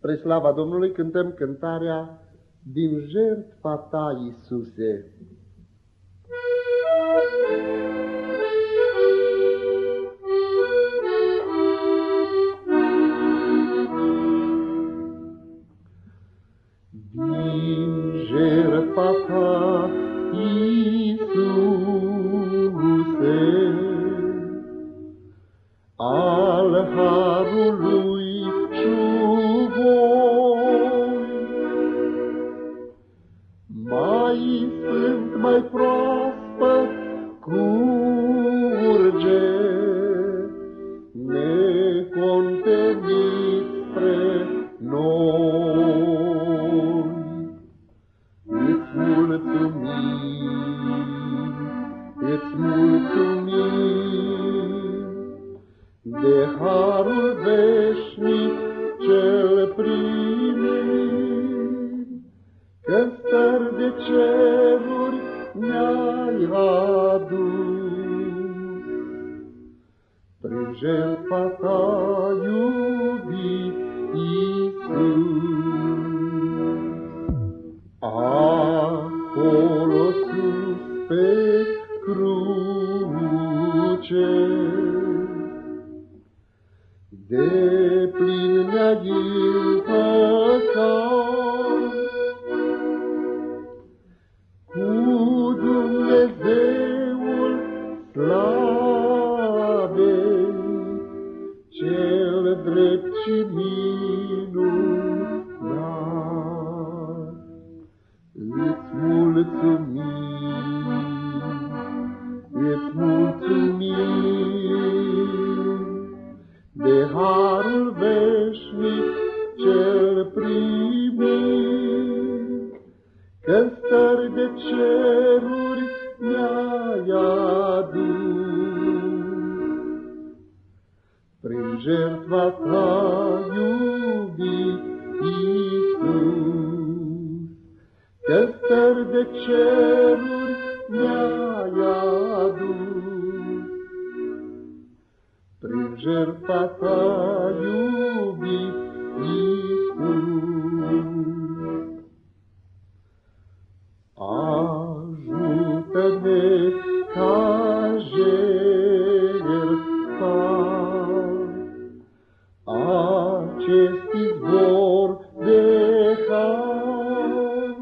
Spre slava Domnului cântăm cântarea Din jertfa ta, Iisuse. Din jertfa ta, îți mulțumim de harul veșnic cel primit, că stări de ceruri ne-ai adus. Prin jertfa ta iubit cruce, de plin ne-ai Dumnezeul ta, iubit Iisus, că stări de ceruri ne-ai adus. Prin jertfa ta, acest izvor de har.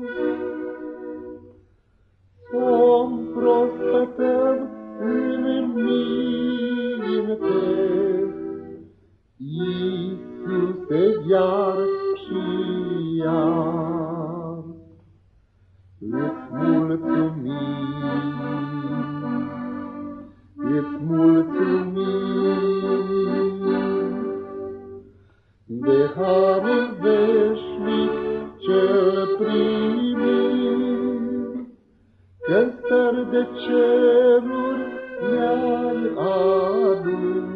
Să-mi prospătăm în minte, Iisuse iar și iar. Îți mulțumim, de harul veșnic cel primit, că stări de ceruri ne-ai adus.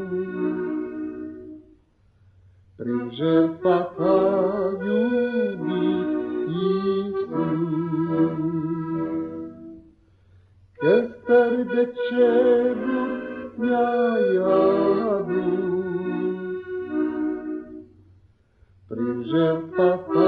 Prin jertfa ta, iubit Iisus, că stări de ceruri ne-ai adus. Prin jertfa ta,